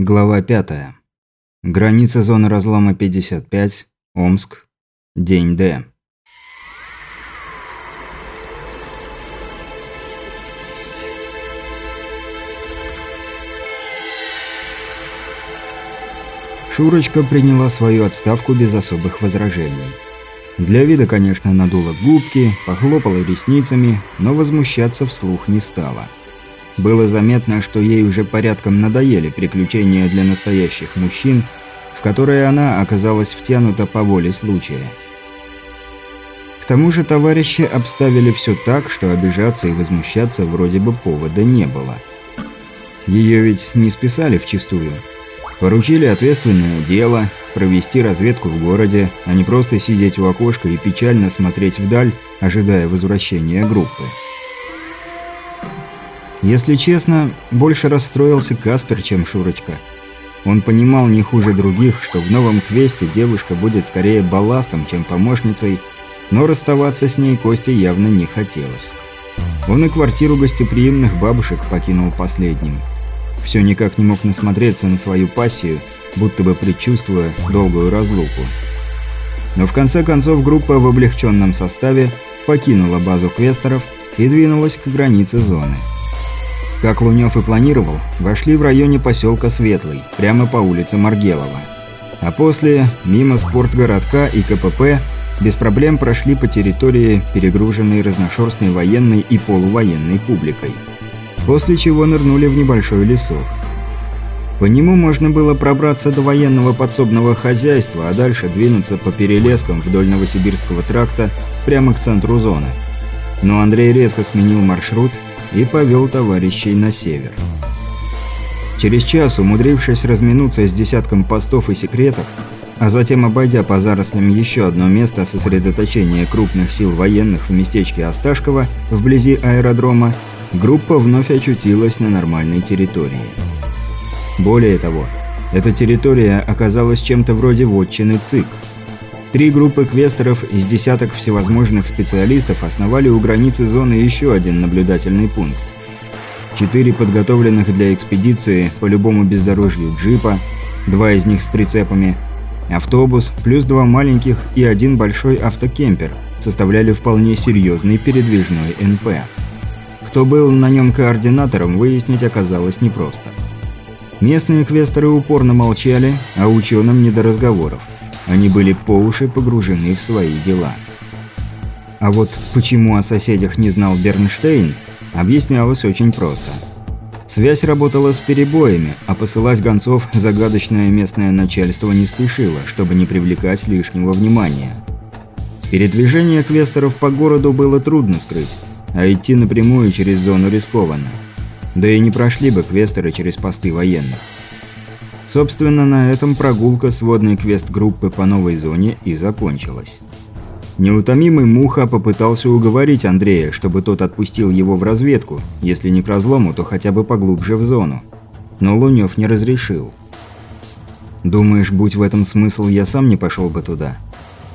Глава 5. Граница зоны разлома 55. Омск. День Д. Шурочка приняла свою отставку без особых возражений. Для вида, конечно, надула губки, похлопала ресницами, но возмущаться вслух не стала. Было заметно, что ей уже порядком надоели приключения для настоящих мужчин, в которые она оказалась втянута по воле случая. К тому же товарищи обставили все так, что обижаться и возмущаться вроде бы повода не было. Ее ведь не списали вчистую. Поручили ответственное дело – провести разведку в городе, а не просто сидеть у окошка и печально смотреть вдаль, ожидая возвращения группы. Если честно, больше расстроился Каспер, чем Шурочка. Он понимал не хуже других, что в новом квесте девушка будет скорее балластом, чем помощницей, но расставаться с ней Косте явно не хотелось. Он и квартиру гостеприимных бабушек покинул последним. Все никак не мог насмотреться на свою пассию, будто бы предчувствуя долгую разлуку. Но в конце концов группа в облегченном составе покинула базу квестеров и двинулась к границе зоны. Как Лунёв и планировал, вошли в районе поселка Светлый, прямо по улице Маргелова. А после, мимо спортгородка и КПП, без проблем прошли по территории, перегруженной разношерстной военной и полувоенной публикой. После чего нырнули в небольшой лесок. По нему можно было пробраться до военного подсобного хозяйства, а дальше двинуться по перелескам вдоль Новосибирского тракта прямо к центру зоны. Но Андрей резко сменил маршрут и повел товарищей на север. Через час, умудрившись разминуться с десятком постов и секретов, а затем обойдя по зарослям еще одно место сосредоточения крупных сил военных в местечке Осташково, вблизи аэродрома, группа вновь очутилась на нормальной территории. Более того, эта территория оказалась чем-то вроде вотчины ЦИК – Три группы квестеров из десяток всевозможных специалистов основали у границы зоны еще один наблюдательный пункт. Четыре подготовленных для экспедиции по любому бездорожью джипа, два из них с прицепами, автобус, плюс два маленьких и один большой автокемпер составляли вполне серьезный передвижной НП. Кто был на нем координатором, выяснить оказалось непросто. Местные квестеры упорно молчали, а ученым не до разговоров. Они были по уши погружены в свои дела. А вот почему о соседях не знал Бернштейн, объяснялось очень просто. Связь работала с перебоями, а посылать гонцов загадочное местное начальство не спешило, чтобы не привлекать лишнего внимания. Передвижение квестеров по городу было трудно скрыть, а идти напрямую через зону рискованно. Да и не прошли бы квестеры через посты военных. Собственно, на этом прогулка сводной квест-группы по новой зоне и закончилась. Неутомимый Муха попытался уговорить Андрея, чтобы тот отпустил его в разведку, если не к разлому, то хотя бы поглубже в зону. Но Лунёв не разрешил. «Думаешь, будь в этом смысл, я сам не пошел бы туда?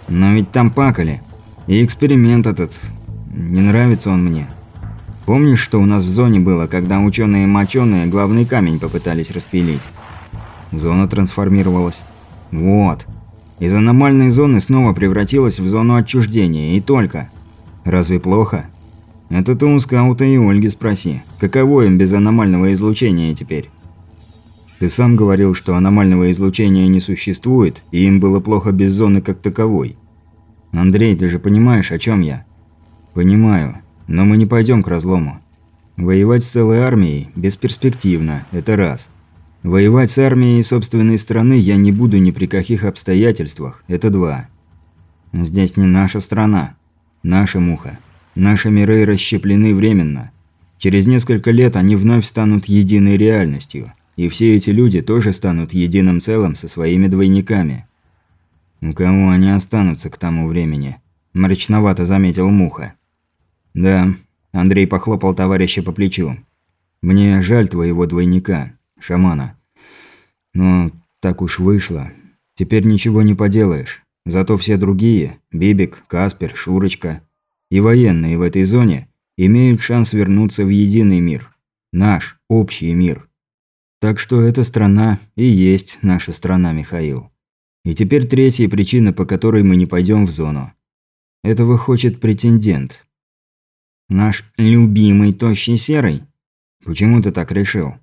Но ведь там пакали. И эксперимент этот... Не нравится он мне. Помнишь, что у нас в зоне было, когда ученые-моченые главный камень попытались распилить?» Зона трансформировалась. Вот. Из аномальной зоны снова превратилась в зону отчуждения, и только. Разве плохо? Это ты у скаута и Ольги спроси. Каково им без аномального излучения теперь? Ты сам говорил, что аномального излучения не существует, и им было плохо без зоны как таковой. Андрей, ты же понимаешь, о чем я? Понимаю, но мы не пойдем к разлому. Воевать с целой армией бесперспективно, это раз. Воевать с армией собственной страны я не буду ни при каких обстоятельствах. Это два. Здесь не наша страна. Наша муха. Наши миры расщеплены временно. Через несколько лет они вновь станут единой реальностью. И все эти люди тоже станут единым целым со своими двойниками. У кого они останутся к тому времени? Мрачновато заметил Муха. Да, Андрей похлопал товарища по плечу. Мне жаль твоего двойника шамана. Но так уж вышло. Теперь ничего не поделаешь. Зато все другие – Бибик, Каспер, Шурочка и военные в этой зоне – имеют шанс вернуться в единый мир. Наш общий мир. Так что эта страна и есть наша страна, Михаил. И теперь третья причина, по которой мы не пойдем в зону. Этого хочет претендент. Наш любимый тощий серый? Почему ты так решил?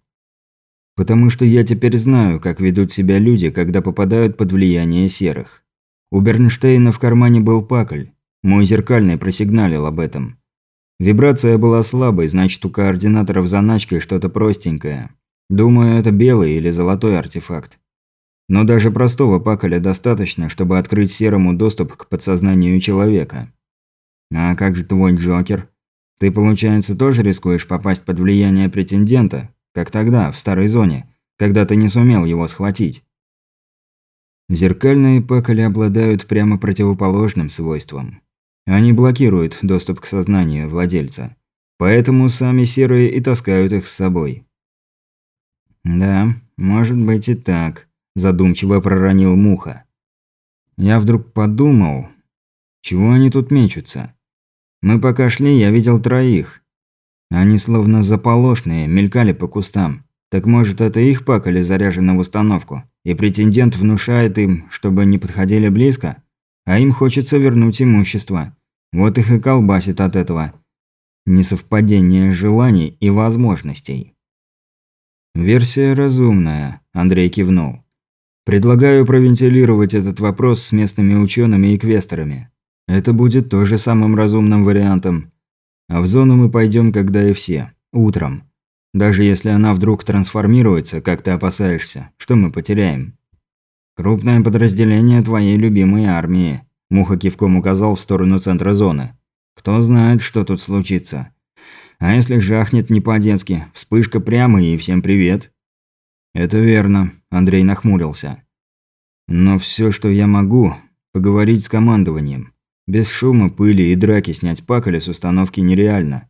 Потому что я теперь знаю, как ведут себя люди, когда попадают под влияние серых. У Бернштейна в кармане был пакль. Мой зеркальный просигналил об этом. Вибрация была слабой, значит, у координаторов заначки что-то простенькое. Думаю, это белый или золотой артефакт. Но даже простого паколя достаточно, чтобы открыть серому доступ к подсознанию человека. А как же твой Джокер? Ты, получается, тоже рискуешь попасть под влияние претендента, как тогда, в старой зоне, когда ты не сумел его схватить. Зеркальные паколи обладают прямо противоположным свойством. Они блокируют доступ к сознанию владельца. Поэтому сами серые и таскают их с собой. «Да, может быть и так», – задумчиво проронил Муха. Я вдруг подумал, чего они тут мечутся? Мы пока шли, я видел троих. Они словно заполошные, мелькали по кустам. Так может, это их пакали заряжены в установку, и претендент внушает им, чтобы не подходили близко? А им хочется вернуть имущество. Вот их и колбасит от этого. Несовпадение желаний и возможностей. «Версия разумная», – Андрей кивнул. «Предлагаю провентилировать этот вопрос с местными учеными и квесторами. Это будет тоже самым разумным вариантом. А в зону мы пойдем, когда и все. Утром. Даже если она вдруг трансформируется, как ты опасаешься, что мы потеряем? Крупное подразделение твоей любимой армии. Муха кивком указал в сторону центра зоны. Кто знает, что тут случится. А если жахнет не по-детски, вспышка прямо и всем привет. Это верно, Андрей нахмурился. Но все, что я могу, поговорить с командованием. Без шума, пыли и драки снять пакали с установки нереально.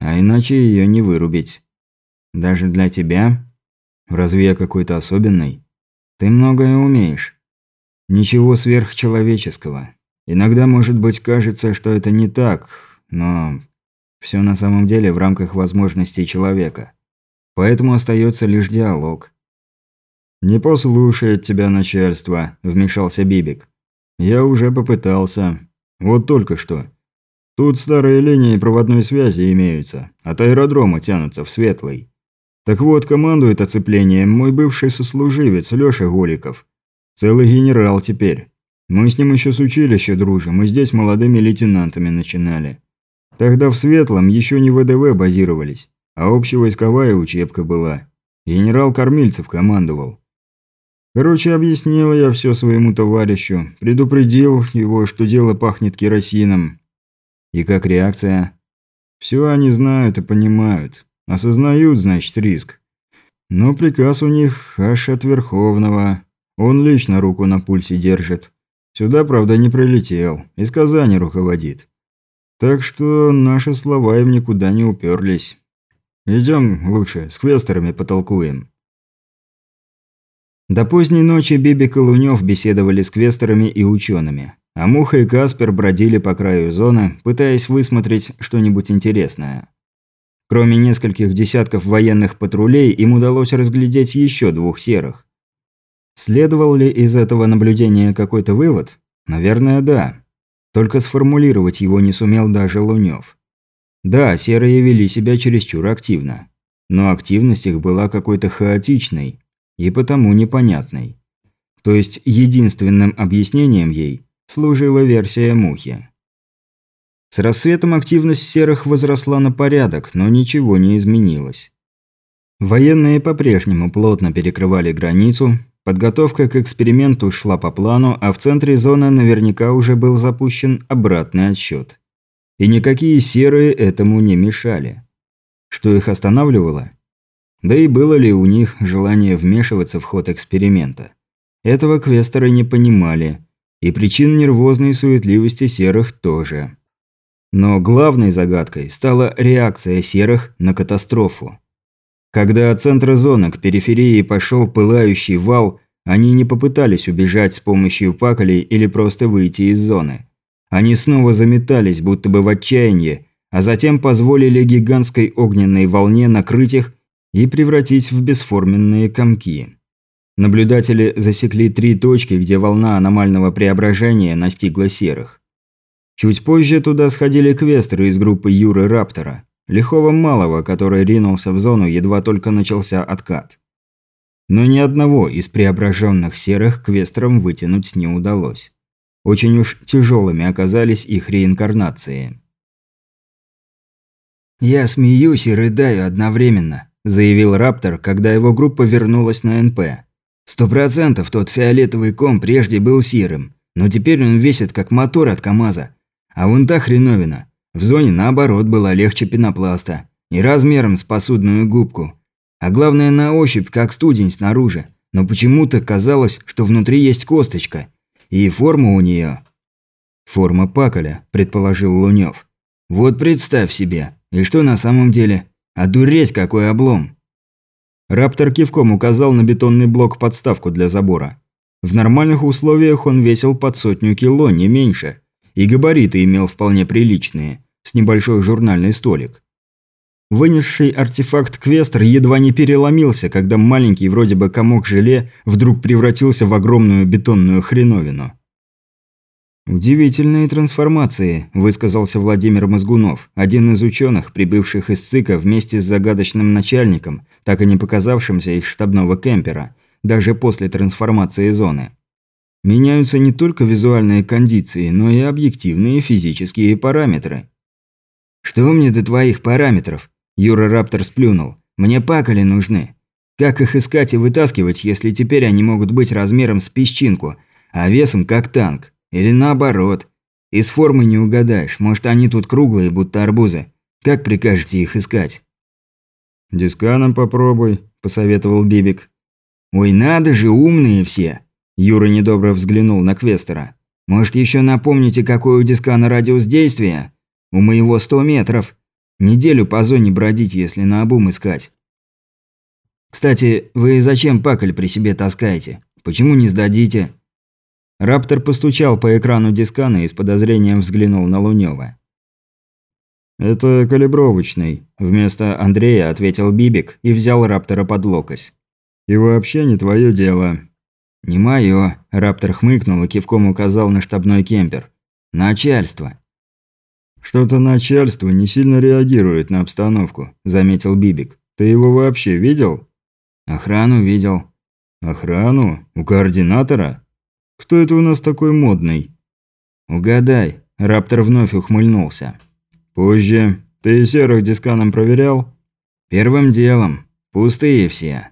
А иначе ее не вырубить. Даже для тебя? Разве я какой-то особенный? Ты многое умеешь. Ничего сверхчеловеческого. Иногда, может быть, кажется, что это не так, но все на самом деле в рамках возможностей человека. Поэтому остается лишь диалог. «Не послушает тебя начальство», – вмешался Бибик. «Я уже попытался. Вот только что. Тут старые линии проводной связи имеются, от аэродрома тянутся в Светлый. Так вот, командует оцеплением мой бывший сослуживец Лёша Голиков. Целый генерал теперь. Мы с ним еще с училища дружим, и здесь молодыми лейтенантами начинали. Тогда в Светлом еще не ВДВ базировались, а общевойсковая учебка была. Генерал Кормильцев командовал. Короче, объяснил я все своему товарищу, предупредил его, что дело пахнет керосином. И как реакция? Все они знают и понимают. Осознают, значит, риск. Но приказ у них аж от Верховного. Он лично руку на пульсе держит. Сюда, правда, не прилетел. Из Казани руководит. Так что наши слова им никуда не уперлись. Идем лучше, с квестерами потолкуем. До поздней ночи Бибик и Лунёв беседовали с квестерами и учеными, а Муха и Каспер бродили по краю зоны, пытаясь высмотреть что-нибудь интересное. Кроме нескольких десятков военных патрулей, им удалось разглядеть еще двух серых. Следовал ли из этого наблюдения какой-то вывод? Наверное, да. Только сформулировать его не сумел даже Лунёв. Да, серые вели себя чересчур активно. Но активность их была какой-то хаотичной, и потому непонятной. То есть единственным объяснением ей служила версия мухи. С рассветом активность серых возросла на порядок, но ничего не изменилось. Военные по-прежнему плотно перекрывали границу, подготовка к эксперименту шла по плану, а в центре зоны наверняка уже был запущен обратный отсчет. И никакие серые этому не мешали. Что их останавливало? Да и было ли у них желание вмешиваться в ход эксперимента? Этого квесторы не понимали, и причин нервозной суетливости серых тоже. Но главной загадкой стала реакция серых на катастрофу. Когда от центра зоны к периферии пошел пылающий вал, они не попытались убежать с помощью паколей или просто выйти из зоны. Они снова заметались, будто бы в отчаянии, а затем позволили гигантской огненной волне накрыть их и превратить в бесформенные комки. Наблюдатели засекли три точки, где волна аномального преображения настигла серых. Чуть позже туда сходили квестеры из группы Юры Раптора, лихого малого, который ринулся в зону, едва только начался откат. Но ни одного из преображенных серых квестерам вытянуть не удалось. Очень уж тяжелыми оказались их реинкарнации. «Я смеюсь и рыдаю одновременно», – заявил Раптор, когда его группа вернулась на НП. «Сто процентов тот фиолетовый ком прежде был серым, но теперь он весит как мотор от КамАЗа. А вон та хреновина. В зоне, наоборот, была легче пенопласта. И размером с посудную губку. А главное, на ощупь, как студень снаружи. Но почему-то казалось, что внутри есть косточка. И форма у нее. «Форма паколя», – предположил Лунёв. «Вот представь себе. И что на самом деле? Одуреть, какой облом!» Раптор кивком указал на бетонный блок подставку для забора. В нормальных условиях он весил под сотню кило, не меньше. И габариты имел вполне приличные, с небольшой журнальный столик. Вынесший артефакт Квестер едва не переломился, когда маленький вроде бы комок желе вдруг превратился в огромную бетонную хреновину. «Удивительные трансформации», – высказался Владимир Мозгунов, один из ученых, прибывших из ЦИКа вместе с загадочным начальником, так и не показавшимся из штабного кемпера, даже после трансформации зоны. Меняются не только визуальные кондиции, но и объективные физические параметры. «Что мне до твоих параметров?» – Юра Раптор сплюнул. «Мне пакали нужны. Как их искать и вытаскивать, если теперь они могут быть размером с песчинку, а весом как танк?» Или наоборот. Из формы не угадаешь, может они тут круглые, будто арбузы. Как прикажете их искать?» «Дисканом попробуй», – посоветовал Бибик. «Ой, надо же, умные все!» Юра недобро взглянул на Квестера. «Может, еще напомните, какой у дискана радиус действия? У моего сто метров. Неделю по зоне бродить, если на обум искать. Кстати, вы зачем пакль при себе таскаете? Почему не сдадите?» Раптор постучал по экрану дискана и с подозрением взглянул на Лунёва. «Это калибровочный», – вместо Андрея ответил Бибик и взял Раптора под локоть. «И вообще не твое дело». «Не моё», – Раптор хмыкнул и кивком указал на штабной кемпер. «Начальство». «Что-то начальство не сильно реагирует на обстановку», – заметил Бибик. «Ты его вообще видел?» «Охрану видел». «Охрану? У координатора?» Кто это у нас такой модный?» «Угадай», – Раптор вновь ухмыльнулся. «Позже. Ты серых дисканом проверял?» «Первым делом. Пустые все».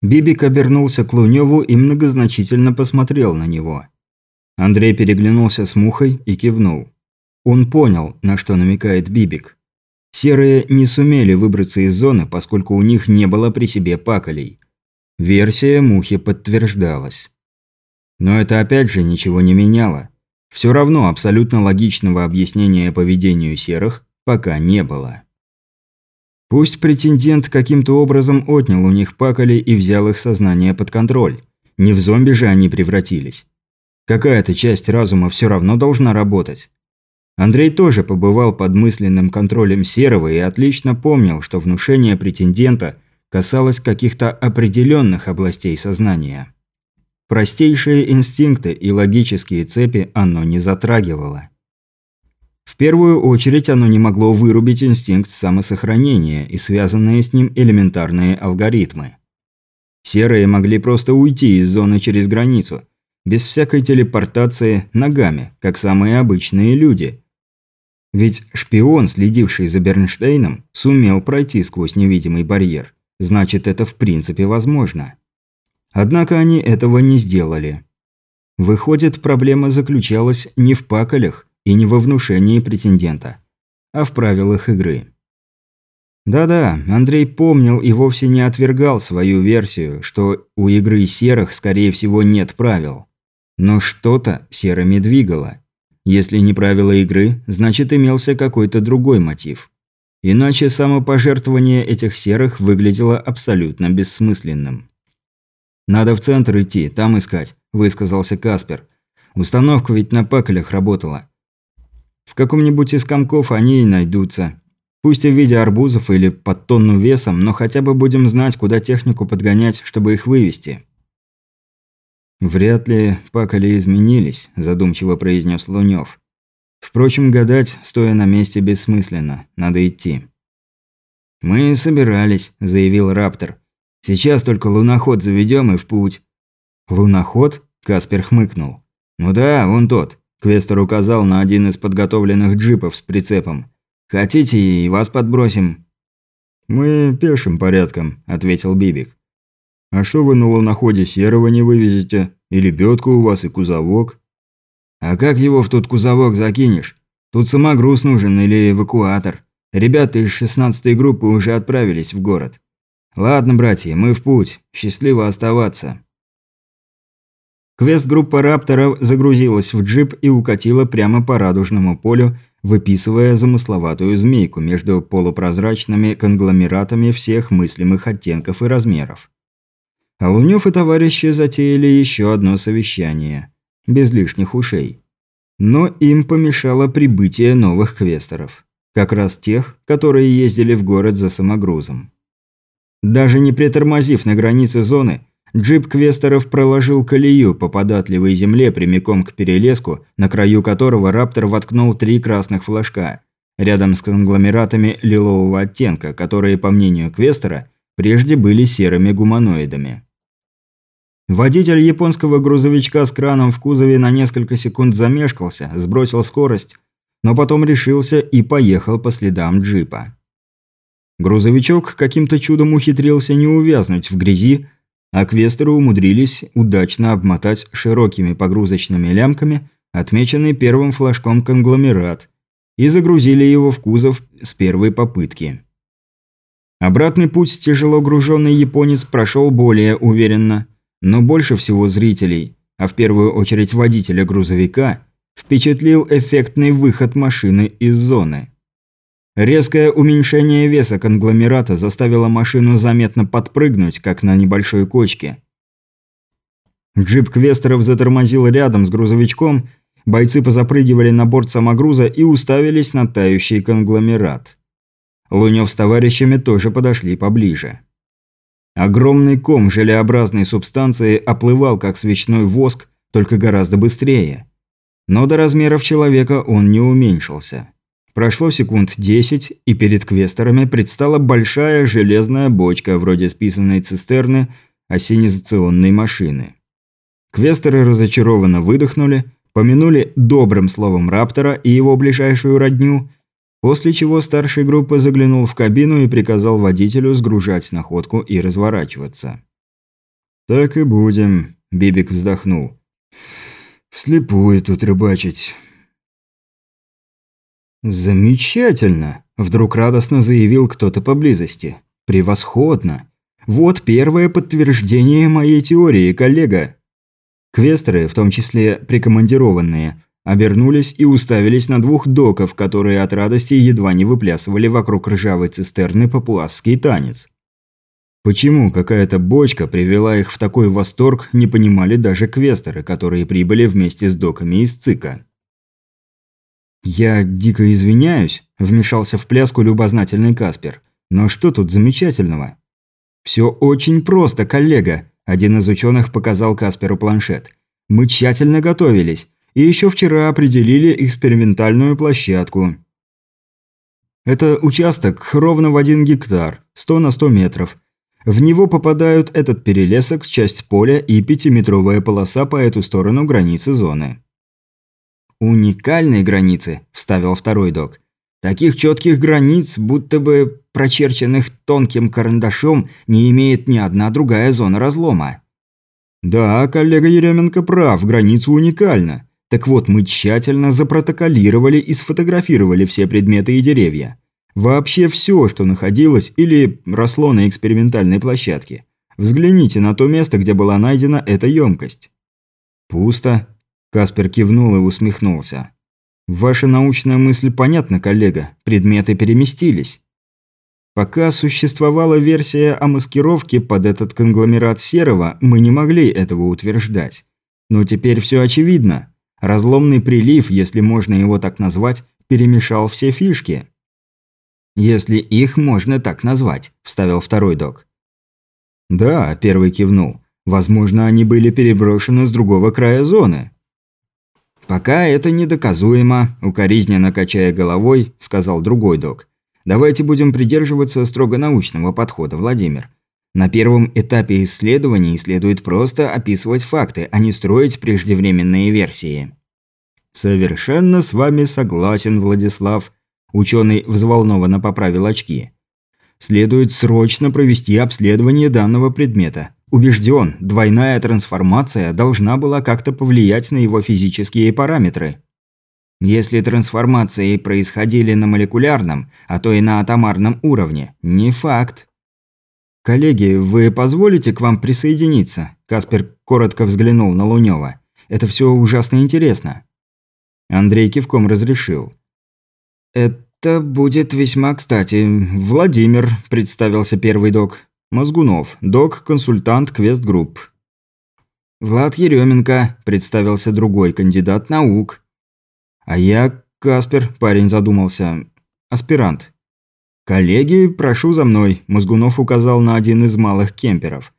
Бибик обернулся к Лунёву и многозначительно посмотрел на него. Андрей переглянулся с Мухой и кивнул. Он понял, на что намекает Бибик. Серые не сумели выбраться из зоны, поскольку у них не было при себе паколей. Версия Мухи подтверждалась. Но это опять же ничего не меняло. Все равно абсолютно логичного объяснения поведению серых пока не было. Пусть претендент каким-то образом отнял у них пакали и взял их сознание под контроль. Не в зомби же они превратились. Какая-то часть разума все равно должна работать. Андрей тоже побывал под мысленным контролем Серого и отлично помнил, что внушение претендента касалось каких-то определенных областей сознания. Простейшие инстинкты и логические цепи оно не затрагивало. В первую очередь оно не могло вырубить инстинкт самосохранения и связанные с ним элементарные алгоритмы. Серые могли просто уйти из зоны через границу, без всякой телепортации, ногами, как самые обычные люди. Ведь шпион, следивший за Бернштейном, сумел пройти сквозь невидимый барьер. Значит, это в принципе возможно. Однако они этого не сделали. Выходит, проблема заключалась не в паколях и не во внушении претендента, а в правилах игры. Да-да, Андрей помнил и вовсе не отвергал свою версию, что у игры серых, скорее всего, нет правил. Но что-то серыми двигало. Если не правила игры, значит имелся какой-то другой мотив. Иначе самопожертвование этих серых выглядело абсолютно бессмысленным. «Надо в центр идти, там искать», – высказался Каспер. «Установка ведь на пакелях работала. В каком-нибудь из комков они и найдутся. Пусть и в виде арбузов или под тонну весом, но хотя бы будем знать, куда технику подгонять, чтобы их вывести. «Вряд ли пакали изменились», – задумчиво произнес Лунёв. «Впрочем, гадать, стоя на месте, бессмысленно. Надо идти». «Мы собирались», – заявил Раптор. «Сейчас только луноход заведем и в путь». «Луноход?» – Каспер хмыкнул. «Ну да, вон тот». Квестер указал на один из подготовленных джипов с прицепом. «Хотите, и вас подбросим?» «Мы пешим порядком», – ответил Бибик. «А что вы на луноходе серого не вывезете? И лебедку у вас, и кузовок?» «А как его в тот кузовок закинешь? Тут самогруз нужен или эвакуатор. Ребята из шестнадцатой группы уже отправились в город. Ладно, братья, мы в путь. Счастливо оставаться». Квест-группа рапторов загрузилась в джип и укатила прямо по радужному полю, выписывая замысловатую змейку между полупрозрачными конгломератами всех мыслимых оттенков и размеров. А Лунёв и товарищи затеяли еще одно совещание. Без лишних ушей. Но им помешало прибытие новых квесторов. Как раз тех, которые ездили в город за самогрузом. Даже не притормозив на границе зоны, Джип Квестеров проложил колею по податливой земле прямиком к перелеску, на краю которого Раптор воткнул три красных флажка, рядом с конгломератами лилового оттенка, которые, по мнению Квестера, прежде были серыми гуманоидами. Водитель японского грузовичка с краном в кузове на несколько секунд замешкался, сбросил скорость, но потом решился и поехал по следам джипа. Грузовичок каким-то чудом ухитрился не увязнуть в грязи, а квестеры умудрились удачно обмотать широкими погрузочными лямками отмеченный первым флажком конгломерат и загрузили его в кузов с первой попытки. Обратный путь тяжело груженный японец прошел более уверенно, но больше всего зрителей, а в первую очередь водителя грузовика, впечатлил эффектный выход машины из зоны. Резкое уменьшение веса конгломерата заставило машину заметно подпрыгнуть, как на небольшой кочке. Джип Квестеров затормозил рядом с грузовичком, бойцы позапрыгивали на борт самогруза и уставились на тающий конгломерат. Лунёв с товарищами тоже подошли поближе. Огромный ком желеобразной субстанции оплывал, как свечной воск, только гораздо быстрее. Но до размеров человека он не уменьшился. Прошло секунд десять, и перед квесторами предстала большая железная бочка, вроде списанной цистерны осенизационной машины. Квесторы разочарованно выдохнули, помянули добрым словом Раптора и его ближайшую родню, после чего старший группы заглянул в кабину и приказал водителю сгружать находку и разворачиваться. «Так и будем», – Бибик вздохнул. «Вслепую тут рыбачить». «Замечательно!» – вдруг радостно заявил кто-то поблизости. «Превосходно! Вот первое подтверждение моей теории, коллега!» Квестеры, в том числе прикомандированные, обернулись и уставились на двух доков, которые от радости едва не выплясывали вокруг ржавой цистерны папуасский танец. Почему какая-то бочка привела их в такой восторг, не понимали даже квестеры, которые прибыли вместе с доками из ЦИКа. «Я дико извиняюсь», – вмешался в пляску любознательный Каспер. «Но что тут замечательного?» «Все очень просто, коллега», – один из ученых показал Касперу планшет. «Мы тщательно готовились, и еще вчера определили экспериментальную площадку». Это участок ровно в один гектар, 100 на 100 метров. В него попадают этот перелесок, часть поля и пятиметровая полоса по эту сторону границы зоны. «Уникальной границы», – вставил второй док. «Таких четких границ, будто бы прочерченных тонким карандашом, не имеет ни одна другая зона разлома». «Да, коллега Еременко прав, граница уникальна. Так вот, мы тщательно запротоколировали и сфотографировали все предметы и деревья. Вообще все, что находилось или росло на экспериментальной площадке. Взгляните на то место, где была найдена эта емкость». «Пусто», Каспер кивнул и усмехнулся. «Ваша научная мысль понятна, коллега. Предметы переместились. Пока существовала версия о маскировке под этот конгломерат серого, мы не могли этого утверждать. Но теперь все очевидно. Разломный прилив, если можно его так назвать, перемешал все фишки. «Если их можно так назвать», – вставил второй док. «Да», – первый кивнул. «Возможно, они были переброшены с другого края зоны». «Пока это недоказуемо», – укоризненно качая головой, сказал другой док. «Давайте будем придерживаться строго научного подхода, Владимир. На первом этапе исследований следует просто описывать факты, а не строить преждевременные версии». «Совершенно с вами согласен, Владислав», – ученый взволнованно поправил очки. «Следует срочно провести обследование данного предмета. Убежден, двойная трансформация должна была как-то повлиять на его физические параметры». Если трансформации происходили на молекулярном, а то и на атомарном уровне, не факт. «Коллеги, вы позволите к вам присоединиться?» Каспер коротко взглянул на Лунёва. «Это все ужасно интересно». Андрей кивком разрешил. «Это будет весьма кстати. Владимир», – представился первый док. «Мозгунов, док-консультант Квест-групп». «Влад Еременко», – представился другой кандидат наук. «А я Каспер», – парень задумался. «Аспирант». «Коллеги, прошу за мной», – Мозгунов указал на один из малых кемперов.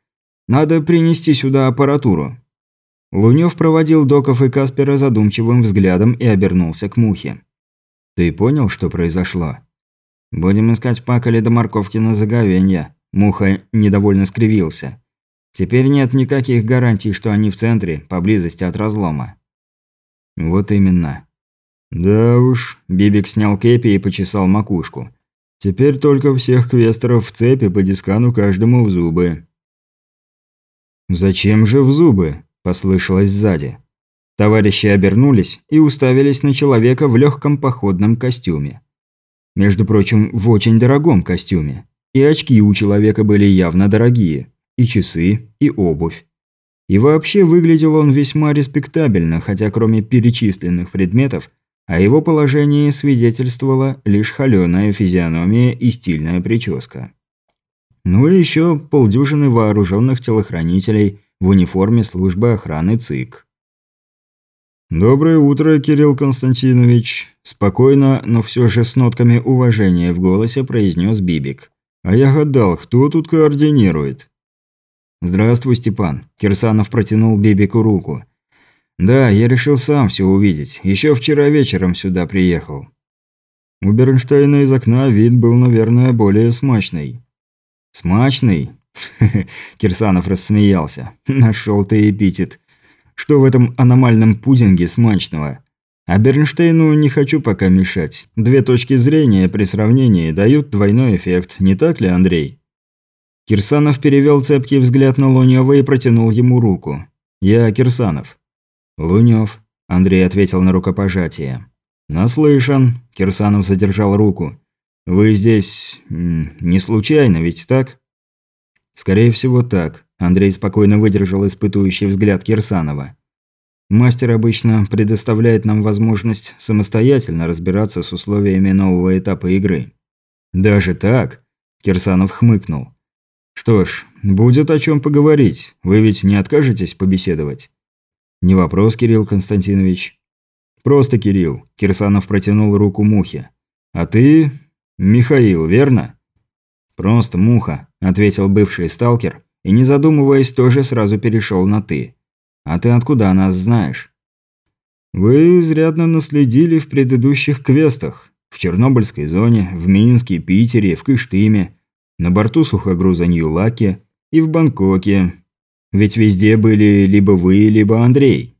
«Надо принести сюда аппаратуру». Лунёв проводил Доков и Каспера задумчивым взглядом и обернулся к Мухе. «Ты понял, что произошло?» «Будем искать пакали до морковки на заговенье», – Муха недовольно скривился. «Теперь нет никаких гарантий, что они в центре, поблизости от разлома». «Вот именно». «Да уж», – Бибик снял кепи и почесал макушку. «Теперь только всех квестеров в цепи по дискану каждому в зубы». «Зачем же в зубы?» послышалось сзади. Товарищи обернулись и уставились на человека в легком походном костюме. Между прочим, в очень дорогом костюме. И очки у человека были явно дорогие, и часы, и обувь. И вообще выглядел он весьма респектабельно, хотя кроме перечисленных предметов, о его положении свидетельствовала лишь холёная физиономия и стильная прическа. Ну и еще полдюжины вооруженных телохранителей в униформе службы охраны ЦИК. «Доброе утро, Кирилл Константинович», – спокойно, но все же с нотками уважения в голосе произнес Бибик. «А я гадал, кто тут координирует?» «Здравствуй, Степан», – Кирсанов протянул Бибику руку. «Да, я решил сам все увидеть. Еще вчера вечером сюда приехал». У Бернштейна из окна вид был, наверное, более смачный. «Смачный? Кирсанов рассмеялся. Нашел ты эпитет. Что в этом аномальном пудинге смачного? А Бернштейну не хочу пока мешать. Две точки зрения при сравнении дают двойной эффект, не так ли, Андрей? Кирсанов перевел цепкий взгляд на Лунёва и протянул ему руку. «Я Кирсанов». «Лунёв», – Андрей ответил на рукопожатие. «Наслышан», – Кирсанов задержал руку. «Вы здесь... не случайно, ведь так?» Скорее всего так. Андрей спокойно выдержал испытующий взгляд Кирсанова. Мастер обычно предоставляет нам возможность самостоятельно разбираться с условиями нового этапа игры. Даже так? Кирсанов хмыкнул. Что ж, будет о чем поговорить. Вы ведь не откажетесь побеседовать? Не вопрос, Кирилл Константинович. Просто Кирилл. Кирсанов протянул руку Мухе. А ты Михаил, верно? Просто Муха ответил бывший сталкер и, не задумываясь, тоже сразу перешел на «ты». «А ты откуда нас знаешь?» «Вы изрядно наследили в предыдущих квестах. В Чернобыльской зоне, в Минске, Питере, в Кыштыме, на борту сухогруза Нью-Лаки и в Бангкоке. Ведь везде были либо вы, либо Андрей».